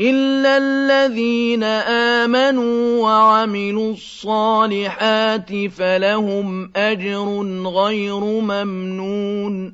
إِلَّا الَّذِينَ آمَنُوا وَعَمِلُوا الصَّالِحَاتِ فَلَهُمْ أَجْرٌ غَيْرُ مَمْنُونٍ